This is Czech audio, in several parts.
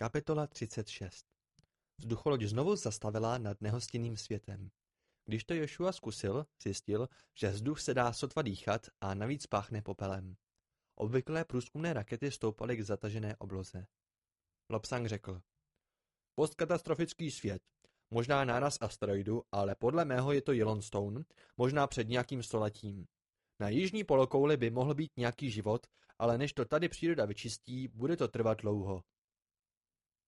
Kapitola 36 Vzducholoď znovu zastavila nad nehostinným světem. Když to Joshua zkusil, zjistil, že vzduch se dá sotva dýchat a navíc páchne popelem. Obvyklé průzkumné rakety stoupaly k zatažené obloze. Lobsang řekl. Postkatastrofický svět. Možná náraz asteroidu, ale podle mého je to Yellowstone, možná před nějakým stoletím. Na jižní polokouli by mohl být nějaký život, ale než to tady příroda vyčistí, bude to trvat dlouho.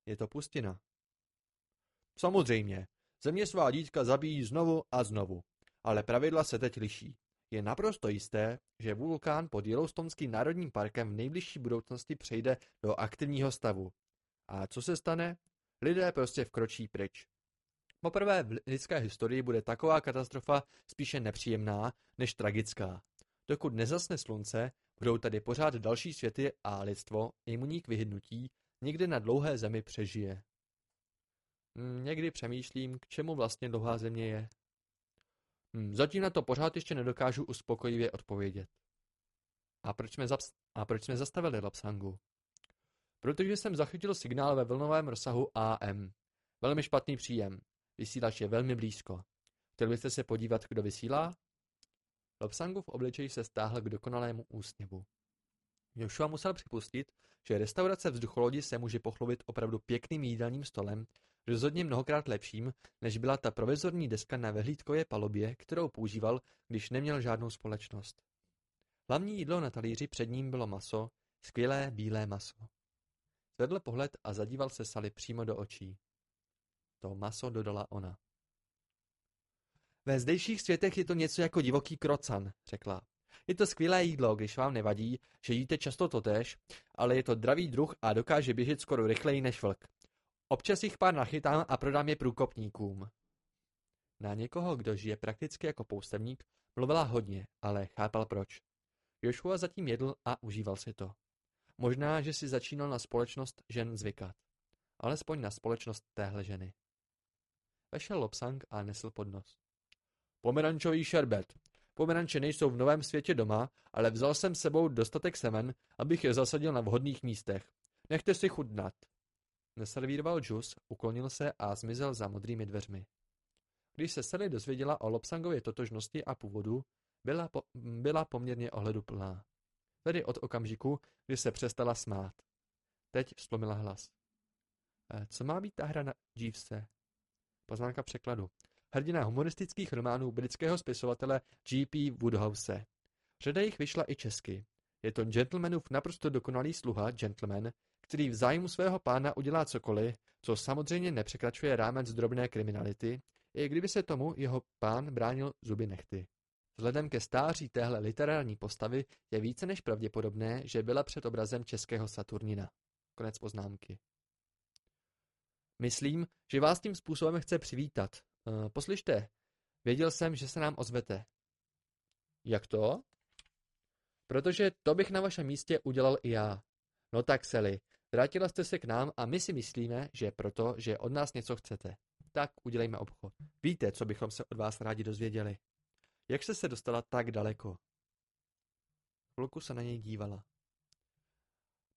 Je to pustina. Samozřejmě, země svá dítka zabíjí znovu a znovu, ale pravidla se teď liší. Je naprosto jisté, že vulkán pod Yellowstoneským národním parkem v nejbližší budoucnosti přejde do aktivního stavu. A co se stane? Lidé prostě vkročí pryč. Poprvé v lidské historii bude taková katastrofa spíše nepříjemná než tragická. Dokud nezasne slunce, budou tady pořád další světy a lidstvo, imunní k vyhydnutí, někde na dlouhé zemi přežije. Hm, někdy přemýšlím, k čemu vlastně dlouhá země je. Hm, zatím na to pořád ještě nedokážu uspokojivě odpovědět. A proč jsme, a proč jsme zastavili Lapsangu? Protože jsem zachytil signál ve vlnovém rozsahu AM. Velmi špatný příjem. Vysílač je velmi blízko. Chtěl byste se podívat, kdo vysílá? Lopsangův obličej se stáhl k dokonalému úsměvu. Joshua musel připustit, že restaurace vzducholodi se může pochlubit opravdu pěkným jídelním stolem, rozhodně mnohokrát lepším, než byla ta provizorní deska na vehlídkové palobě, kterou používal, když neměl žádnou společnost. Hlavní jídlo na talíři před ním bylo maso, skvělé bílé maso. Zvedl pohled a zadíval se Sally přímo do očí. To maso dodala ona. Ve zdejších světech je to něco jako divoký krocan, řekla. Je to skvělé jídlo, když vám nevadí, že jíte často totéž, ale je to dravý druh a dokáže běžet skoro rychleji než vlk. Občas jich pár nachytám a prodám je průkopníkům. Na někoho, kdo žije prakticky jako poustevník, mluvila hodně, ale chápal proč. Joshua zatím jedl a užíval si to. Možná, že si začínal na společnost žen zvykat. Alespoň na společnost téhle ženy. Vešel Lopsang a nesl podnos. Pomerančový šerbet. Pomeranče nejsou v novém světě doma, ale vzal jsem sebou dostatek semen, abych je zasadil na vhodných místech. Nechte si chudnat. Neservíroval džus, uklonil se a zmizel za modrými dveřmi. Když se Sally dozvěděla o Lopsangově totožnosti a původu, byla, po, byla poměrně ohleduplná. Tedy od okamžiku, kdy se přestala smát. Teď vzplomila hlas. E, co má být ta hra na Jeevese? Poznámka překladu. Hrdina humoristických románů britského spisovatele G.P. Woodhouse. Řada jich vyšla i česky. Je to gentlemanův naprosto dokonalý sluha, gentleman, který v zájmu svého pána udělá cokoliv, co samozřejmě nepřekračuje rámec drobné kriminality, i kdyby se tomu jeho pán bránil zuby nechty. Vzhledem ke stáří téhle literární postavy je více než pravděpodobné, že byla před obrazem českého Saturnina. Konec poznámky. Myslím, že vás tím způsobem chce přivítat. Uh, poslyšte, věděl jsem, že se nám ozvete. Jak to? Protože to bych na vašem místě udělal i já. No tak, Sally, vrátila jste se k nám a my si myslíme, že proto, že od nás něco chcete. Tak udělejme obchod. Víte, co bychom se od vás rádi dozvěděli. Jak jste se dostala tak daleko? Chvilku se na něj dívala.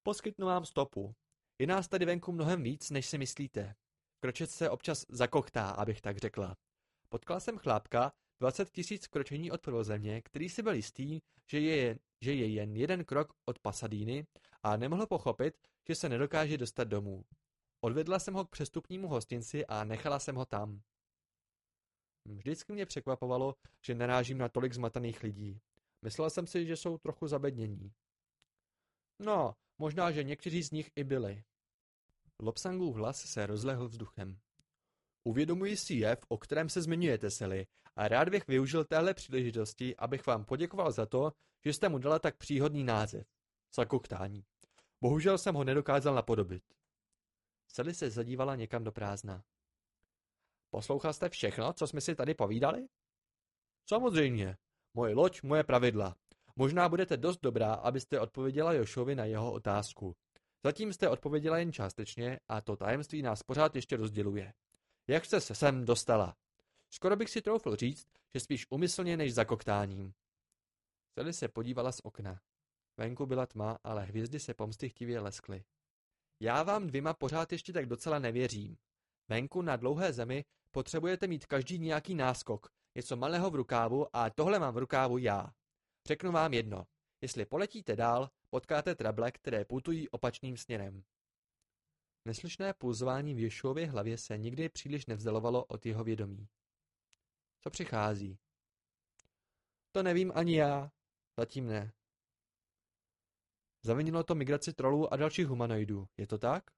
Poskytnu vám stopu. Je nás tady venku mnohem víc, než si myslíte. Kročet se občas zakochtá, abych tak řekla. Potkala jsem chlápka, 20 tisíc kročení od prvozemě, který si byl jistý, že je, že je jen jeden krok od Pasadíny a nemohl pochopit, že se nedokáže dostat domů. Odvedla jsem ho k přestupnímu hostinci a nechala jsem ho tam. Vždycky mě překvapovalo, že narážím na tolik zmatených lidí. Myslel jsem si, že jsou trochu zabednění. No, možná, že někteří z nich i byli. Lopsangův hlas se rozlehl vzduchem. Uvědomuji si jev, o kterém se zmiňujete, Sely, a rád bych využil téhle příležitosti, abych vám poděkoval za to, že jste mu dala tak příhodný název. Zakoktání. Bohužel jsem ho nedokázal napodobit. Sely se zadívala někam do prázdna. Poslouchal jste všechno, co jsme si tady povídali? Samozřejmě. Moje loď, moje pravidla. Možná budete dost dobrá, abyste odpověděla Jošovi na jeho otázku. Zatím jste odpověděla jen částečně a to tajemství nás pořád ještě rozděluje. Jak jste se sem dostala? Skoro bych si troufl říct, že spíš umyslně než zakoktáním. Sally se podívala z okna. Venku byla tma, ale hvězdy se pomstychtivě leskly. Já vám dvěma pořád ještě tak docela nevěřím. Venku na dlouhé zemi potřebujete mít každý nějaký náskok, něco malého v rukávu a tohle mám v rukávu já. Řeknu vám jedno. Jestli poletíte dál, potkáte trable, které putují opačným směrem. Neslyšné pulzování v Ješuově hlavě se nikdy příliš nevzdalovalo od jeho vědomí. Co přichází? To nevím ani já. Zatím ne. Zavinilo to migraci trolů a dalších humanoidů, je to tak?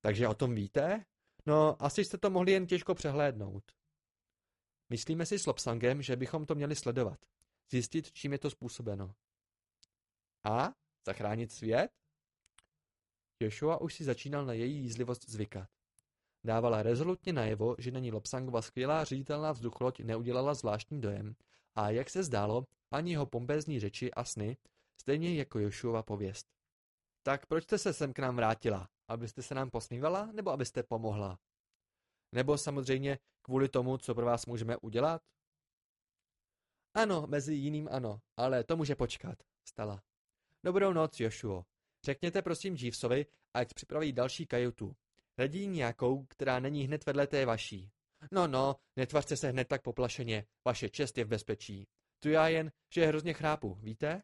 Takže o tom víte? No, asi jste to mohli jen těžko přehlédnout. Myslíme si s Lopsangem, že bychom to měli sledovat. Zjistit, čím je to způsobeno. A? Zachránit svět? Joshua už si začínal na její jízlivost zvykat. Dávala rezolutně najevo, že na ní Lopsangova skvělá ředitelná vzducholoď neudělala zvláštní dojem a jak se zdálo, ani jeho pompézní řeči a sny, stejně jako Joshuova pověst. Tak proč jste se sem k nám vrátila? Abyste se nám posmívala, nebo abyste pomohla? Nebo samozřejmě kvůli tomu, co pro vás můžeme udělat? Ano, mezi jiným ano, ale to může počkat, stala. Dobrou noc, Jošuo. Řekněte prosím Jeevesovi, ať připraví další kajutu. Raději nějakou, která není hned vedle té vaší. No, no, netvařte se hned tak poplašeně, vaše čest je v bezpečí. Tu já jen, že hrozně chrápu, víte?